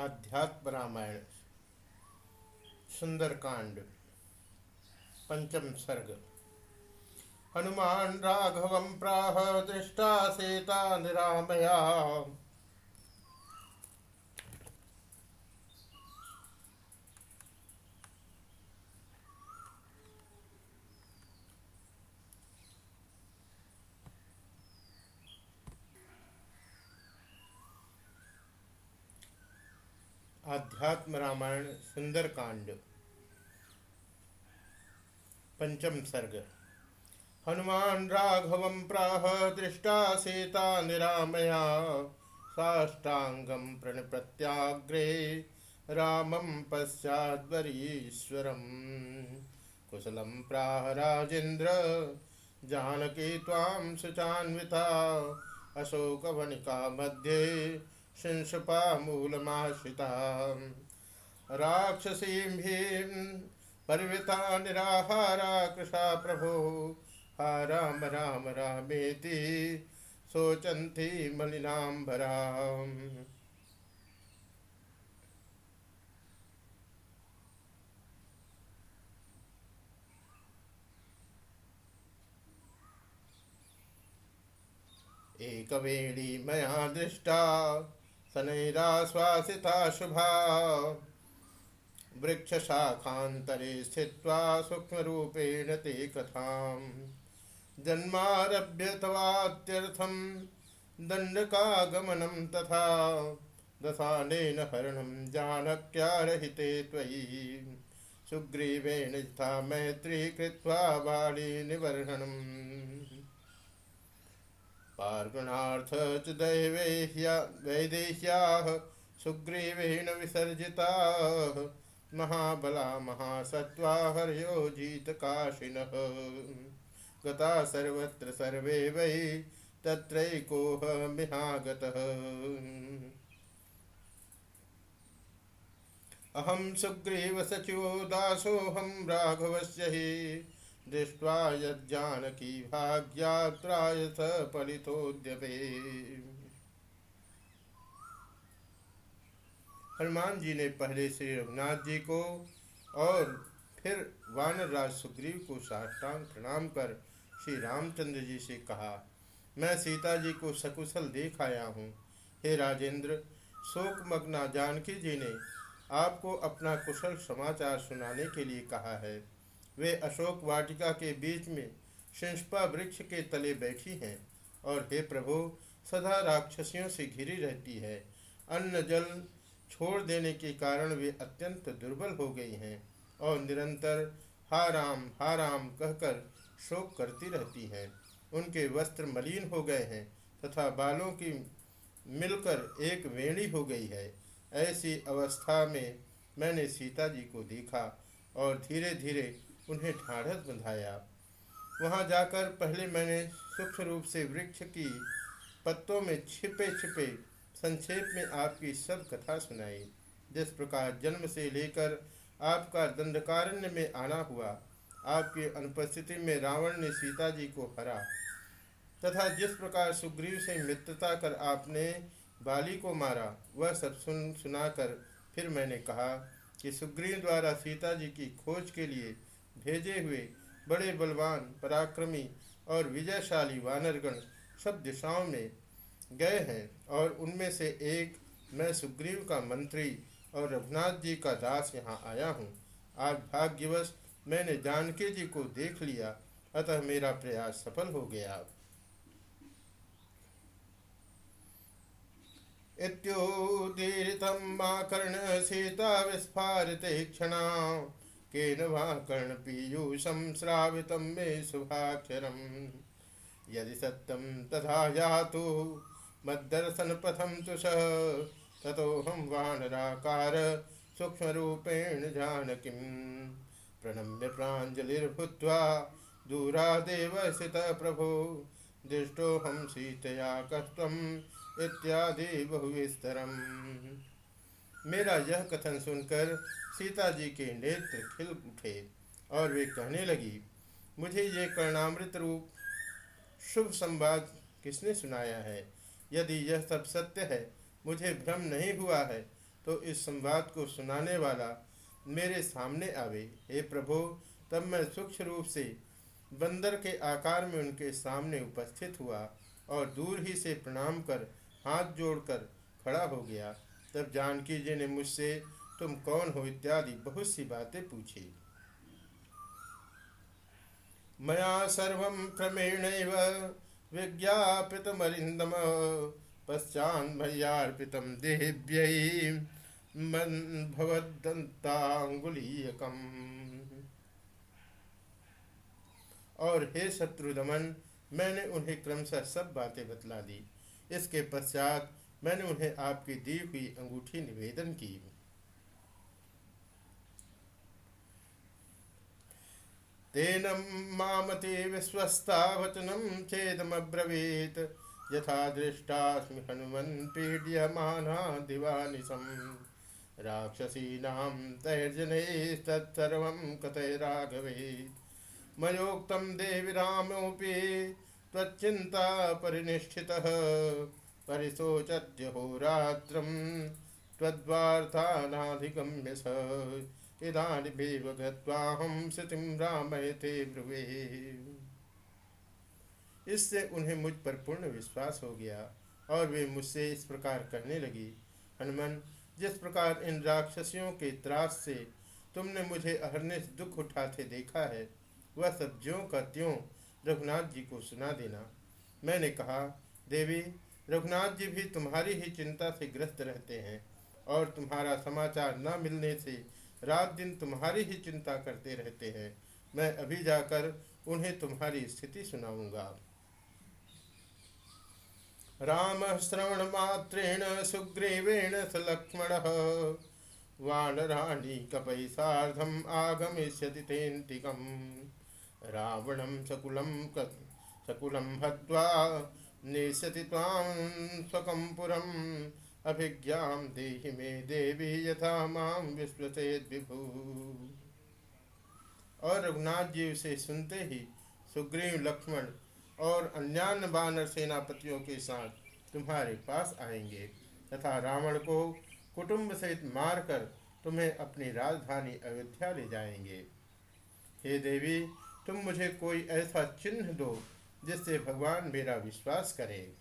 आध्यात्म रामायण सुंदरकांड पंचम सर्ग। हनुमान राघव प्राह दृष्टा सीता निरामया। आध्यात्म रामायण सुंदरकांड, पंचम सर्ग। हनुमान राघव प्राह दृष्टा सीता निरामया साष्टांगम प्रणप्रत्याग्रे, रामं पश्चाद्वरीश्वरम्। कुशलं प्राह राजेन्द्र, जानकी त्वां सुचान्विता, अशोकवनिका मध्ये शिंशुपामूलमाश्रिता राक्षसीं हीं परिवृता निराहारा कृशा प्रभो। हा राम राम, रामेति, शोचन्ति मलिनाम्बराम्। एकवेणी मया दृष्टा शनैराश्वासिता शुभा वृक्षशाखान्तरे स्थित्वा सूक्ष्मरूपेण ते कथाम्। जन्मारभ्य तवात्यर्थं दण्डकागमनं तथा दशानेन हरणं जानक्यारहिते सुग्रीवेण मैत्री कृत्वा बाली निवर्हणम् पार्गणार्थ च वैदेह्याः सुग्रीवेण विसर्जिताः। महाबला महासत्त्वा हर्योजितकाशिनः गता सर्वत्र सर्वे वै तत्रैकोहमिहागतः अहं सुग्रीवसचिवो दासोऽहं राघवस्य हि दृष्ट्वा यज्ञानकी भाग्यात्राय स हनुमान जी ने पहले श्री रघुनाथ जी को और फिर वानर राज सुग्रीव को साष्टांग प्रणाम कर श्री रामचंद्र जी से कहा, मैं सीता जी को सकुशल देख आया हूँ। हे राजेंद्र शोक मग्ना जानकी जी ने आपको अपना कुशल समाचार सुनाने के लिए कहा है। वे अशोक वाटिका के बीच में शिंशपा वृक्ष के तले बैठी हैं और हे प्रभु, सदा राक्षसियों से घिरी रहती है। अन्न जल छोड़ देने के कारण वे अत्यंत दुर्बल हो गई हैं और निरंतर हा राम हा राम कहकर शोक करती रहती हैं। उनके वस्त्र मलिन हो गए हैं तथा बालों की मिलकर एक वेणी हो गई है। ऐसी अवस्था में मैंने सीता जी को देखा और धीरे धीरे उन्हें ढाढ़स बंधाया। वहाँ जाकर पहले मैंने सूक्ष्म रूप से वृक्ष की पत्तों में छिपे छिपे संक्षेप में आपकी सब कथा सुनाई। जिस प्रकार जन्म से लेकर आपका दंडकारण्य में आना हुआ, आपकी अनुपस्थिति में रावण ने सीता जी को हरा, तथा जिस प्रकार सुग्रीव से मित्रता कर आपने बाली को मारा, वह सब सुन सुनाकर फिर मैंने कहा कि सुग्रीव द्वारा सीता जी की खोज के लिए भेजे हुए बड़े बलवान, पराक्रमी और विजयशाली वानरगण सब दिशाओं में गए हैं और उनमें से एक, मैं सुग्रीव का मंत्री और रघुनाथ जी का दास यहाँ आया हूँ। आज भाग्यवश मैंने जानकी जी को देख लिया, अतः मेरा प्रयास सफल हो गया। इत्योदीरितं मा कर्ण सीता विस्फारिते क्षणा केन वा कर्णपीयूषं श्रावितं मे शुभाक्षरम् यदि सत्यं तथा यातु मद्दर्शनपथं तुषः, ततोऽहं वानराकार सूक्ष्मरूपेण जानकीं। प्रणम्य प्राञ्जलिर्भूत्वा दूरादेव स्थितः प्रभो, दृष्टोऽहं सीतया कस्त्वम् इत्यादि बहुविस्तरम्। मेरा यह कथन सुनकर सीता जी के नेत्र खिल उठे और वे कहने लगी, मुझे ये कर्णामृत रूप शुभ संवाद किसने सुनाया है? यदि यह सब सत्य है, मुझे भ्रम नहीं हुआ है तो इस संवाद को सुनाने वाला मेरे सामने आवे। हे प्रभु, तब मैं सूक्ष्म रूप से बंदर के आकार में उनके सामने उपस्थित हुआ और दूर ही से प्रणाम कर हाथ जोड़कर खड़ा हो गया। तब जानकी जी ने मुझसे, तुम कौन हो? इत्यादि बहुत सी बातें पूछी। मया सर्व क्रमेण विज्ञापितमरिन्दम पश्चान्मय्यार्पितं देव्यै भवदन्ताङ्गुलीयकम् और हे शत्रुदमन, मैंने उन्हें क्रमशः सब बातें बतला दी। इसके पश्चात मैंने उन्हें आपकी दी हुई अंगूठी निवेदन की। तेन मामते विश्वस्ता वचनम चेदमब्रवीत। यथा दृष्टास्मि हनुमन् पीड्यमाना दिवानिशम् राक्षसीनां तैर्जनैस्तत्सर्वं कथय राघवे मयोक्तं देवि रामोऽपि त्वच्चिन्ता परिनिष्ठितः। परिशोचत्यहोरात्रं त्वद्वार्तानाधिगम्य स। इदानीमेव गत्वाहं श्रुतिं रामयते ब्रुवे। इससे उन्हें मुझ पर पूर्ण विश्वास हो गया और वे मुझसे इस प्रकार कहने लगी, हनुमान, जिस प्रकार इन राक्षसियों के त्रास से तुमने मुझे अहरने से दुख उठाते देखा है, वह सब ज्यों का त्यों रघुनाथ जी को सुना देना। मैंने कहा, देवी रघुनाथ जी भी तुम्हारी ही चिंता से ग्रस्त रहते हैं और तुम्हारा समाचार न मिलने से रात दिन तुम्हारी ही चिंता करते रहते हैं। मैं अभी जाकर उन्हें तुम्हारी स्थिति सुनाऊँगा। राम श्रवण मात्रेण सुग्रीवेण स लक्ष्मण वानराणी कपै साधम आगमिष्यति तेन्तिकम्। रावणं सकुलं सकुलं हत्वा नेष्यति त्वां स्वकं पुरम् अभिज्ञाम देहि मे देवी यथा माम विश्वसेद विभु। और रघुनाथ जी उसे सुनते ही सुग्रीव, लक्ष्मण और अन्यान्य बानर सेनापतियों के साथ तुम्हारे पास आएँगे तथा रावण को कुटुंब सहित मारकर तुम्हें अपनी राजधानी अयोध्या ले जाएँगे। हे देवी, तुम मुझे कोई ऐसा चिन्ह दो जिससे भगवान मेरा विश्वास करें।